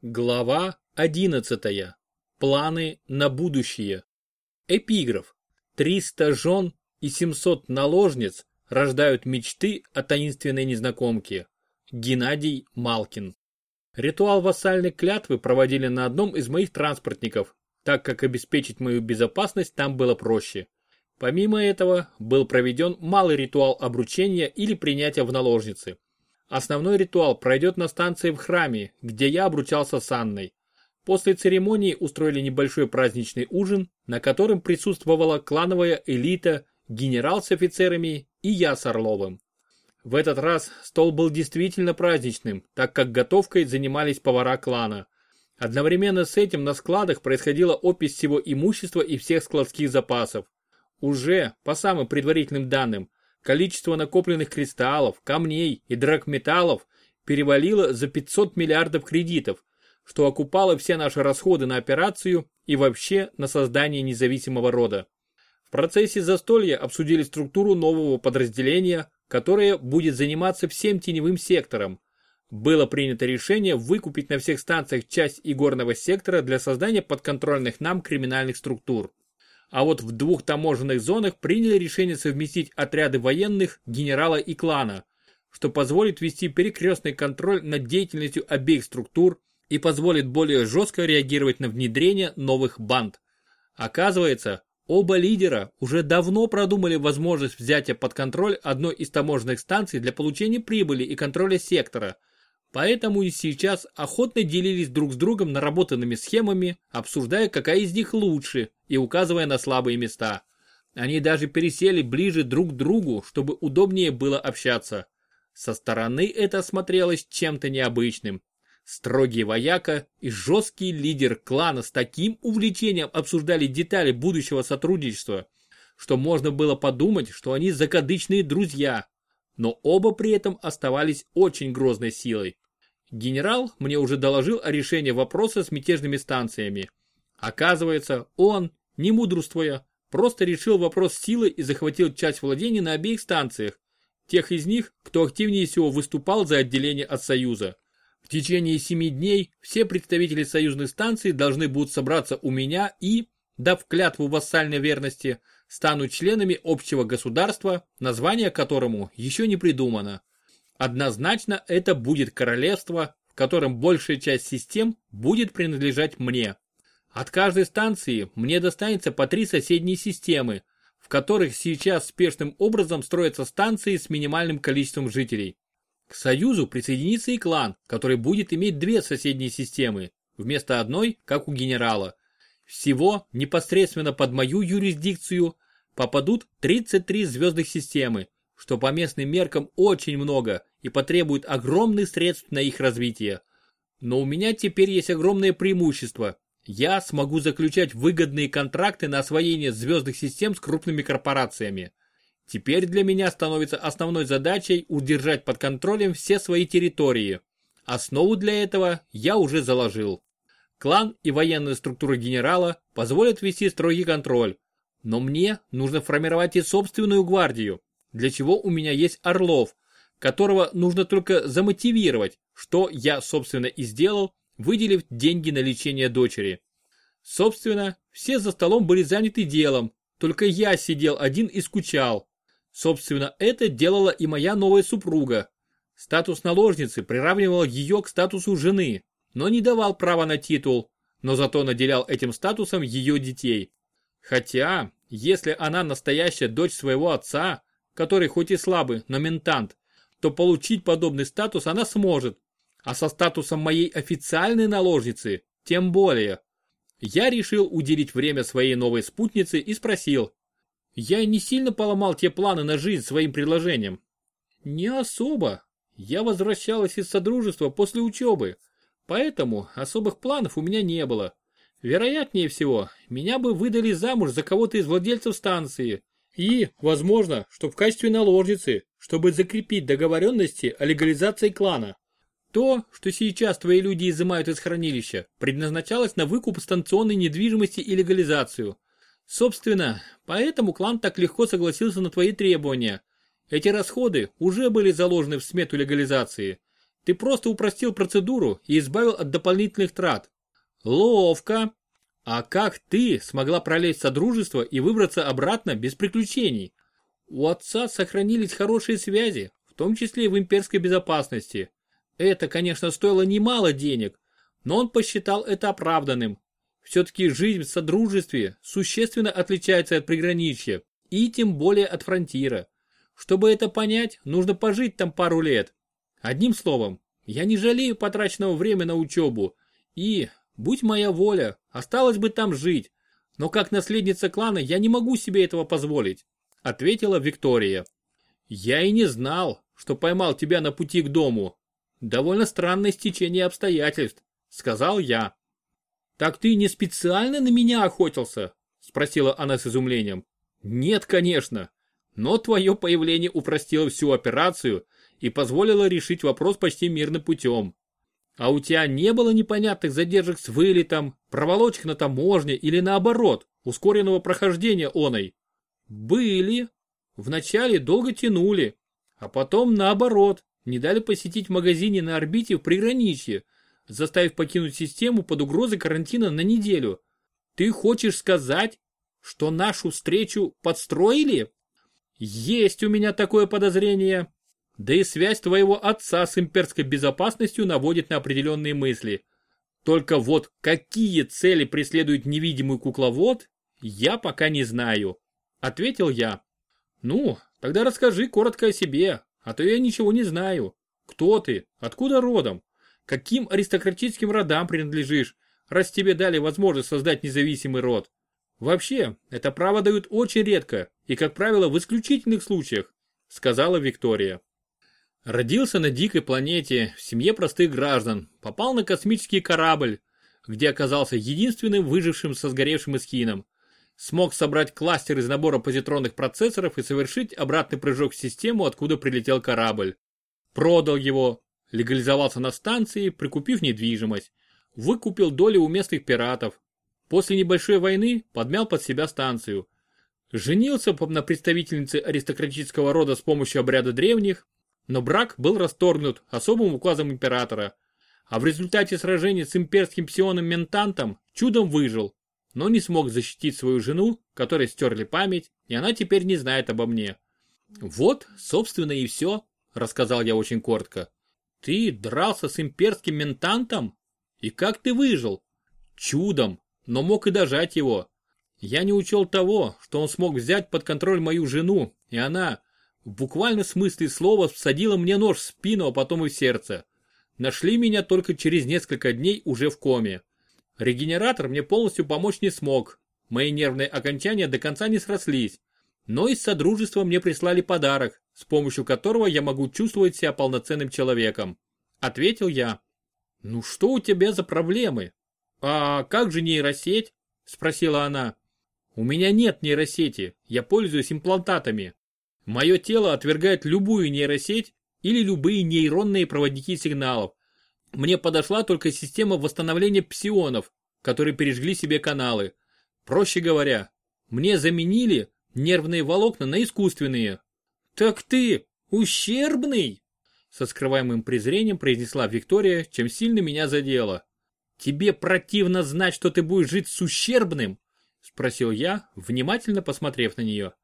Глава 11. Планы на будущее. Эпиграф. 300 жен и 700 наложниц рождают мечты о таинственной незнакомке. Геннадий Малкин. Ритуал вассальной клятвы проводили на одном из моих транспортников, так как обеспечить мою безопасность там было проще. Помимо этого, был проведен малый ритуал обручения или принятия в наложницы. Основной ритуал пройдет на станции в храме, где я обручался с Анной. После церемонии устроили небольшой праздничный ужин, на котором присутствовала клановая элита, генерал с офицерами и я с Орловым. В этот раз стол был действительно праздничным, так как готовкой занимались повара клана. Одновременно с этим на складах происходила опись всего имущества и всех складских запасов. Уже, по самым предварительным данным, количество накопленных кристаллов, камней и драгметаллов перевалило за 500 миллиардов кредитов, что окупало все наши расходы на операцию и вообще на создание независимого рода. В процессе застолья обсудили структуру нового подразделения, которое будет заниматься всем теневым сектором. Было принято решение выкупить на всех станциях часть игорного сектора для создания подконтрольных нам криминальных структур. А вот в двух таможенных зонах приняли решение совместить отряды военных, генерала и клана, что позволит вести перекрестный контроль над деятельностью обеих структур и позволит более жестко реагировать на внедрение новых банд. Оказывается, оба лидера уже давно продумали возможность взятия под контроль одной из таможенных станций для получения прибыли и контроля сектора – Поэтому и сейчас охотно делились друг с другом наработанными схемами, обсуждая, какая из них лучше и указывая на слабые места. Они даже пересели ближе друг к другу, чтобы удобнее было общаться. Со стороны это смотрелось чем-то необычным. Строгий вояка и жесткий лидер клана с таким увлечением обсуждали детали будущего сотрудничества, что можно было подумать, что они закадычные друзья, но оба при этом оставались очень грозной силой. Генерал мне уже доложил о решении вопроса с мятежными станциями. Оказывается, он, не мудрствуя, просто решил вопрос силы и захватил часть владений на обеих станциях, тех из них, кто активнее всего выступал за отделение от Союза. В течение семи дней все представители союзных станций должны будут собраться у меня и, дав клятву вассальной верности, станут членами общего государства, название которому еще не придумано. Однозначно это будет королевство, в котором большая часть систем будет принадлежать мне. От каждой станции мне достанется по три соседние системы, в которых сейчас спешным образом строятся станции с минимальным количеством жителей. К Союзу присоединится и клан, который будет иметь две соседние системы, вместо одной, как у генерала. Всего непосредственно под мою юрисдикцию попадут 33 звездных системы, что по местным меркам очень много и потребует огромных средств на их развитие. Но у меня теперь есть огромное преимущество. Я смогу заключать выгодные контракты на освоение звездных систем с крупными корпорациями. Теперь для меня становится основной задачей удержать под контролем все свои территории. Основу для этого я уже заложил. Клан и военная структура генерала позволят вести строгий контроль. Но мне нужно формировать и собственную гвардию, для чего у меня есть Орлов, которого нужно только замотивировать, что я, собственно, и сделал, выделив деньги на лечение дочери. Собственно, все за столом были заняты делом, только я сидел один и скучал. Собственно, это делала и моя новая супруга. Статус наложницы приравнивал ее к статусу жены, но не давал права на титул, но зато наделял этим статусом ее детей. Хотя, если она настоящая дочь своего отца, который хоть и слабый, но ментант, то получить подобный статус она сможет, а со статусом моей официальной наложницы тем более. Я решил уделить время своей новой спутнице и спросил. Я не сильно поломал те планы на жизнь своим предложением. Не особо. Я возвращалась из Содружества после учебы, Поэтому особых планов у меня не было. Вероятнее всего, меня бы выдали замуж за кого-то из владельцев станции. И, возможно, что в качестве наложницы, чтобы закрепить договоренности о легализации клана. То, что сейчас твои люди изымают из хранилища, предназначалось на выкуп станционной недвижимости и легализацию. Собственно, поэтому клан так легко согласился на твои требования. Эти расходы уже были заложены в смету легализации. Ты просто упростил процедуру и избавил от дополнительных трат. Ловко. А как ты смогла пролезть в Содружество и выбраться обратно без приключений? У отца сохранились хорошие связи, в том числе и в имперской безопасности. Это, конечно, стоило немало денег, но он посчитал это оправданным. Все-таки жизнь в Содружестве существенно отличается от приграничья, и тем более от фронтира. Чтобы это понять, нужно пожить там пару лет. Одним словом, я не жалею потраченного времени на учебу, и, будь моя воля, осталось бы там жить, но как наследница клана я не могу себе этого позволить, ответила Виктория. Я и не знал, что поймал тебя на пути к дому, Довольно странное стечение обстоятельств, сказал я. Так ты не специально на меня охотился? Спросила она с изумлением. Нет, конечно. Но твое появление упростило всю операцию и позволило решить вопрос почти мирным путем. А у тебя не было непонятных задержек с вылетом, проволочек на таможне или наоборот, ускоренного прохождения оной? Были. Вначале долго тянули, а потом наоборот, не дали посетить в магазине на орбите в приграничье, заставив покинуть систему под угрозой карантина на неделю. Ты хочешь сказать, что нашу встречу подстроили? Есть у меня такое подозрение. Да и связь твоего отца с имперской безопасностью наводит на определенные мысли. Только вот какие цели преследует невидимый кукловод, я пока не знаю. Ответил я. Ну, тогда расскажи коротко о себе, а то я ничего не знаю. Кто ты? Откуда родом? Каким аристократическим родам принадлежишь, раз тебе дали возможность создать независимый род? Вообще, это право дают очень редко и, как правило, в исключительных случаях, сказала Виктория. Родился на дикой планете, в семье простых граждан, попал на космический корабль, где оказался единственным выжившим со сгоревшим эскином смог собрать кластер из набора позитронных процессоров и совершить обратный прыжок в систему, откуда прилетел корабль. Продал его, легализовался на станции, прикупив недвижимость, выкупил доли у местных пиратов. После небольшой войны подмял под себя станцию. Женился на представительнице аристократического рода с помощью обряда древних, но брак был расторгнут особым указом императора, а в результате сражения с имперским псионом-ментантом чудом выжил, но не смог защитить свою жену, которой стерли память, и она теперь не знает обо мне. Вот, собственно, и все, рассказал я очень коротко. Ты дрался с имперским ментантом? И как ты выжил? Чудом, но мог и дожать его. Я не учел того, что он смог взять под контроль мою жену, и она, в буквальном смысле слова, всадила мне нож в спину, а потом и в сердце. Нашли меня только через несколько дней уже в коме. Регенератор мне полностью помочь не смог. Мои нервные окончания до конца не срослись. Но из Содружества мне прислали подарок, с помощью которого я могу чувствовать себя полноценным человеком. Ответил я. Ну что у тебя за проблемы? А как же нейросеть? Спросила она. У меня нет нейросети, я пользуюсь имплантатами. Мое тело отвергает любую нейросеть или любые нейронные проводники сигналов, мне подошла только система восстановления псионов, которые пережгли себе каналы. Проще говоря, мне заменили нервные волокна на искусственные. Так ты ущербный? Со скрываемым презрением произнесла Виктория, чем сильно меня задела. Тебе противно знать, что ты будешь жить с ущербным? Спросил я, внимательно посмотрев на нее.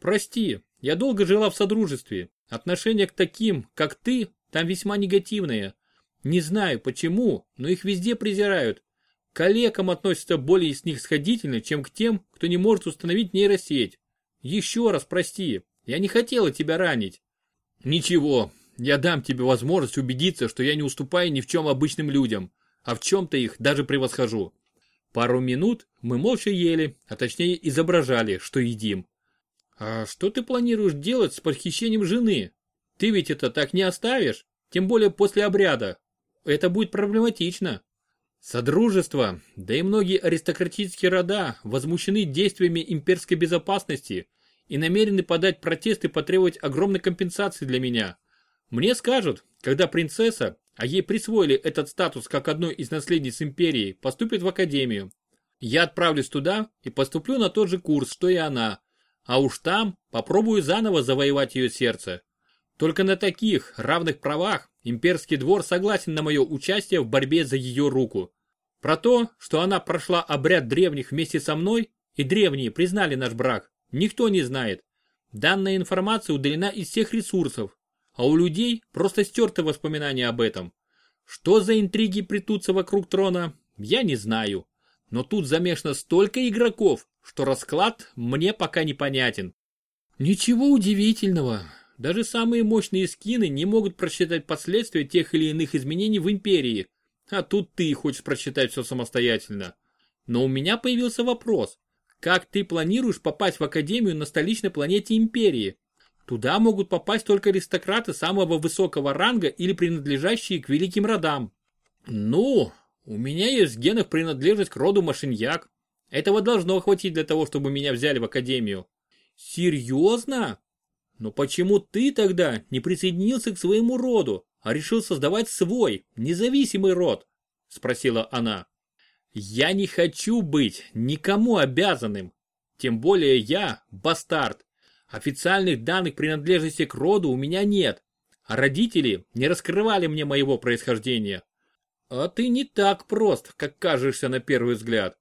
Прости, я долго жила в содружестве. Отношение к таким, как ты, там весьма негативное. Не знаю почему, но их везде презирают. К коллегам относятся более с них сходительно, чем к тем, кто не может установить нейросеть. Еще раз прости, я не хотела тебя ранить. Ничего, я дам тебе возможность убедиться, что я не уступаю ни в чем обычным людям, а в чем-то их даже превосхожу. Пару минут мы молча ели, а точнее изображали, что едим. А что ты планируешь делать с похищением жены? Ты ведь это так не оставишь, тем более после обряда это будет проблематично. Содружество, да и многие аристократические рода возмущены действиями имперской безопасности и намерены подать протест и потребовать огромной компенсации для меня. Мне скажут, когда принцесса, а ей присвоили этот статус как одной из наследниц империи, поступит в академию. Я отправлюсь туда и поступлю на тот же курс, что и она, а уж там попробую заново завоевать ее сердце. Только на таких равных правах имперский двор согласен на мое участие в борьбе за ее руку. Про то, что она прошла обряд древних вместе со мной, и древние признали наш брак, никто не знает. Данная информация удалена из всех ресурсов, а у людей просто стерты воспоминания об этом. Что за интриги плетутся вокруг трона, я не знаю. Но тут замешано столько игроков, что расклад мне пока непонятен. Ничего удивительного. Даже самые мощные скины не могут просчитать последствия тех или иных изменений в империи. А тут ты хочешь просчитать все самостоятельно. Но у меня появился вопрос. Как ты планируешь попасть в Академию на столичной планете Империи? Туда могут попасть только аристократы самого высокого ранга или принадлежащие к великим родам. Ну, у меня есть в генах принадлежность к роду Машиньяк. Этого должно хватить для того, чтобы меня взяли в академию. Серьезно? Но почему ты тогда не присоединился к своему роду, а решил создавать свой, независимый род? Спросила она. Я не хочу быть никому обязанным. Тем более я бастард. Официальных данных принадлежности к роду у меня нет, а родители не раскрывали мне моего происхождения. А ты не так прост, как кажешься на первый взгляд.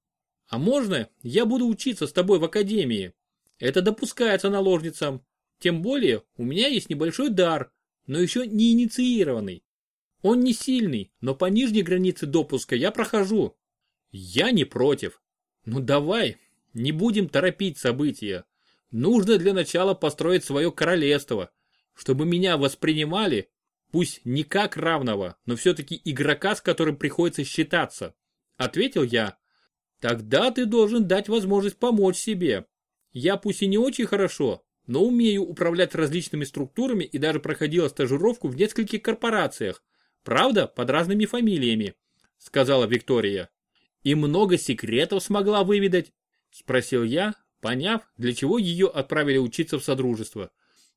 А можно я буду учиться с тобой в академии? Это допускается наложницам. Тем более у меня есть небольшой дар, но еще не инициированный. Он не сильный, но по нижней границе допуска я прохожу. Я не против. Ну давай, не будем торопить события. Нужно для начала построить свое королевство, чтобы меня воспринимали, пусть не как равного, но все-таки игрока, с которым приходится считаться. Ответил я. Тогда ты должен дать возможность помочь себе. Я пусть и не очень хорошо, но умею управлять различными структурами и даже проходила стажировку в нескольких корпорациях. Правда, под разными фамилиями, сказала Виктория. И много секретов смогла выведать? Спросил я, поняв, для чего ее отправили учиться в Содружество.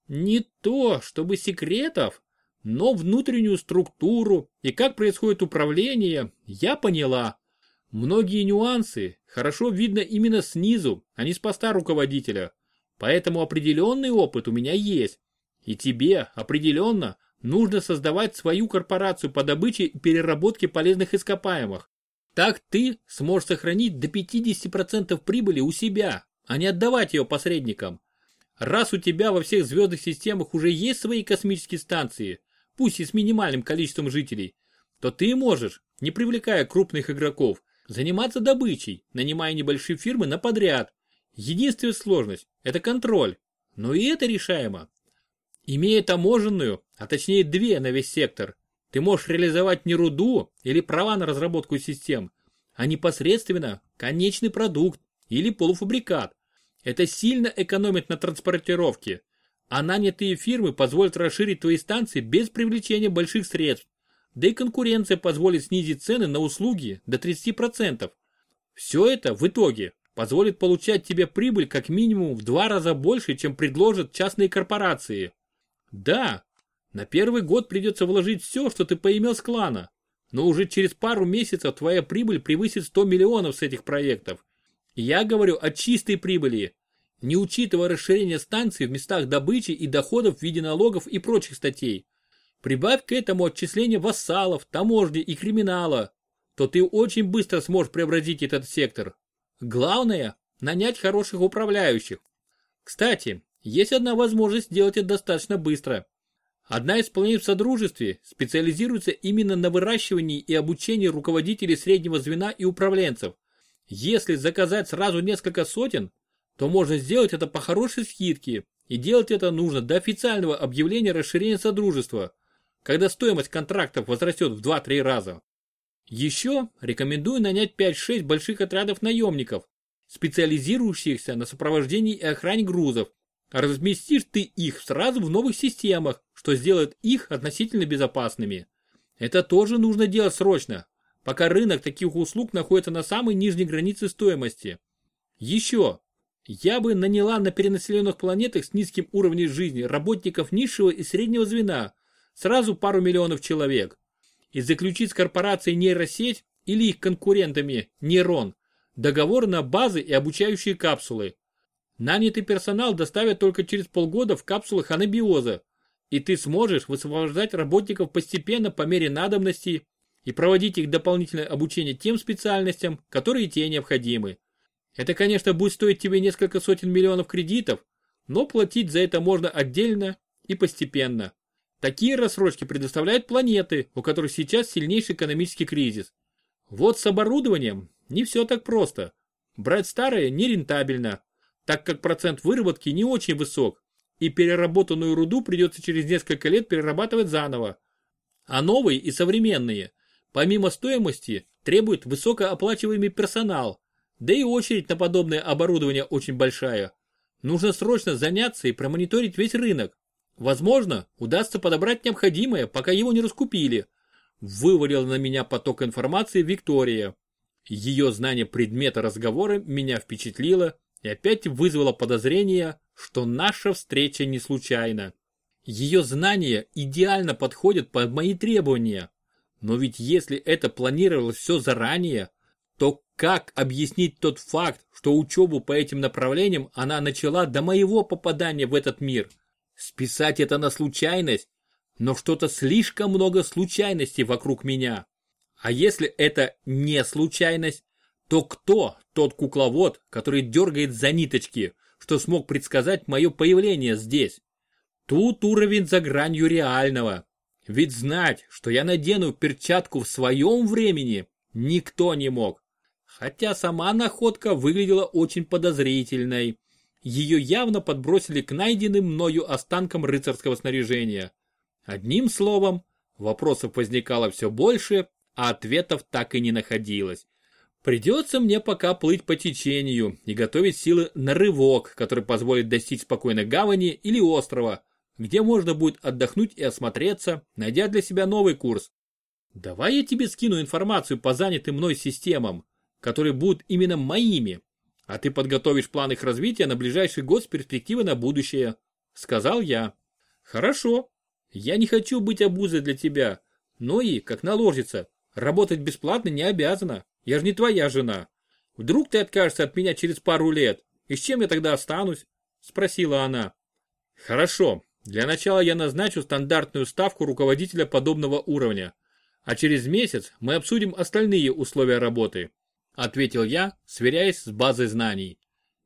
Не то, чтобы секретов, но внутреннюю структуру и как происходит управление, я поняла. Многие нюансы хорошо видно именно снизу, а не с поста руководителя. Поэтому определенный опыт у меня есть. И тебе определенно нужно создавать свою корпорацию по добыче и переработке полезных ископаемых. Так ты сможешь сохранить до 50% прибыли у себя, а не отдавать ее посредникам. Раз у тебя во всех звездных системах уже есть свои космические станции, пусть и с минимальным количеством жителей, то ты можешь, не привлекая крупных игроков, заниматься добычей, нанимая небольшие фирмы на подряд. Единственная сложность – это контроль, но и это решаемо. Имея таможенную, а точнее две на весь сектор, ты можешь реализовать не руду или права на разработку систем, а непосредственно конечный продукт или полуфабрикат. Это сильно экономит на транспортировке, а нанятые фирмы позволят расширить твои станции без привлечения больших средств. Да и конкуренция позволит снизить цены на услуги до 30%. Все это в итоге позволит получать тебе прибыль как минимум в два раза больше, чем предложат частные корпорации. Да, на первый год придется вложить все, что ты поимел с клана, но уже через пару месяцев твоя прибыль превысит 100 миллионов с этих проектов. Я говорю о чистой прибыли, не учитывая расширение станций в местах добычи и доходов в виде налогов и прочих статей. Прибавь к этому отчисления вассалов, таможни и криминала, то ты очень быстро сможешь преобразить этот сектор. Главное – нанять хороших управляющих. Кстати, есть одна возможность сделать это достаточно быстро. Одна из планет в Содружестве специализируется именно на выращивании и обучении руководителей среднего звена и управленцев. Если заказать сразу несколько сотен, то можно сделать это по хорошей скидке, и делать это нужно до официального объявления расширения Содружества, когда стоимость контрактов возрастет в 2-3 раза. Еще рекомендую нанять 5-6 больших отрядов наемников, специализирующихся на сопровождении и охране грузов. Разместишь ты их сразу в новых системах, что сделает их относительно безопасными. Это тоже нужно делать срочно, пока рынок таких услуг находится на самой нижней границе стоимости. Еще, я бы наняла на перенаселенных планетах с низким уровнем жизни работников низшего и среднего звена, сразу пару миллионов человек. И заключить с корпорацией нейросеть или их конкурентами нейрон договор на базы и обучающие капсулы. Нанятый персонал доставят только через полгода в капсулах анабиоза. и ты сможешь высвобождать работников постепенно по мере надобности и проводить их дополнительное обучение тем специальностям, которые тебе необходимы. Это, конечно, будет стоить тебе несколько сотен миллионов кредитов, но платить за это можно отдельно и постепенно. Такие рассрочки предоставляют планеты, у которых сейчас сильнейший экономический кризис. Вот с оборудованием не все так просто. Брать старое нерентабельно, так как процент выработки не очень высок, и переработанную руду придется через несколько лет перерабатывать заново. А новые и современные, помимо стоимости, требуют высокооплачиваемый персонал, да и очередь на подобное оборудование очень большая. Нужно срочно заняться и промониторить весь рынок. Возможно, удастся подобрать необходимое, пока его не раскупили. Вывалила на меня поток информации Виктория. Ее знание предмета разговора меня впечатлило и опять вызвало подозрение, что наша встреча не случайна. Ее знания идеально подходят под мои требования. Но ведь если это планировалось все заранее, то как объяснить тот факт, что учебу по этим направлениям она начала до моего попадания в этот мир? Списать это на случайность? Но что-то слишком много случайностей вокруг меня. А если это не случайность, то кто тот кукловод, который дергает за ниточки, что смог предсказать мое появление здесь? Тут уровень за гранью реального. Ведь знать, что я надену перчатку в своем времени, никто не мог. Хотя сама находка выглядела очень подозрительной. Ее явно подбросили к найденным мною останкам рыцарского снаряжения. Одним словом, вопросов возникало все больше, а ответов так и не находилось. Придется мне пока плыть по течению и готовить силы на рывок, который позволит достичь спокойной гавани или острова, где можно будет отдохнуть и осмотреться, найдя для себя новый курс. Давай я тебе скину информацию по занятым мной системам которые будут именно моими, а ты подготовишь план их развития на ближайший год с перспективой на будущее», — сказал я. «Хорошо. Я не хочу быть обузой для тебя, но и, как наложится, работать бесплатно не обязана. Я же не твоя жена. Вдруг ты откажешься от меня через пару лет, и с чем я тогда останусь?» — спросила она. «Хорошо. Для начала я назначу стандартную ставку руководителя подобного уровня, а через месяц мы обсудим остальные условия работы ответил я, сверяясь с базой знаний.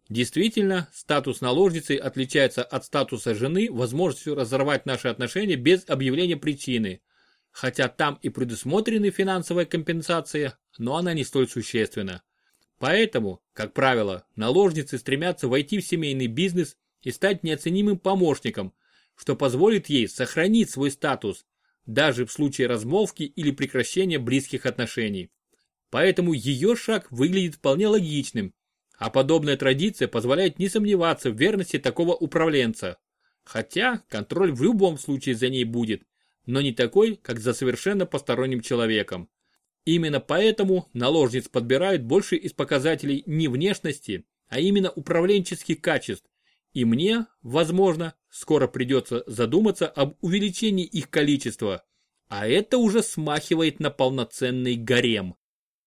Действительно, статус наложницы отличается от статуса жены возможностью разорвать наши отношения без объявления причины. Хотя там и предусмотрены финансовая компенсация, но она не столь существенна. Поэтому, как правило, наложницы стремятся войти в семейный бизнес и стать неоценимым помощником, что позволит ей сохранить свой статус, даже в случае размолвки или прекращения близких отношений. Поэтому ее шаг выглядит вполне логичным, а подобная традиция позволяет не сомневаться в верности такого управленца. Хотя контроль в любом случае за ней будет, но не такой, как за совершенно посторонним человеком. Именно поэтому наложниц подбирают больше из показателей не внешности, а именно управленческих качеств. И мне, возможно, скоро придется задуматься об увеличении их количества. А это уже смахивает на полноценный гарем.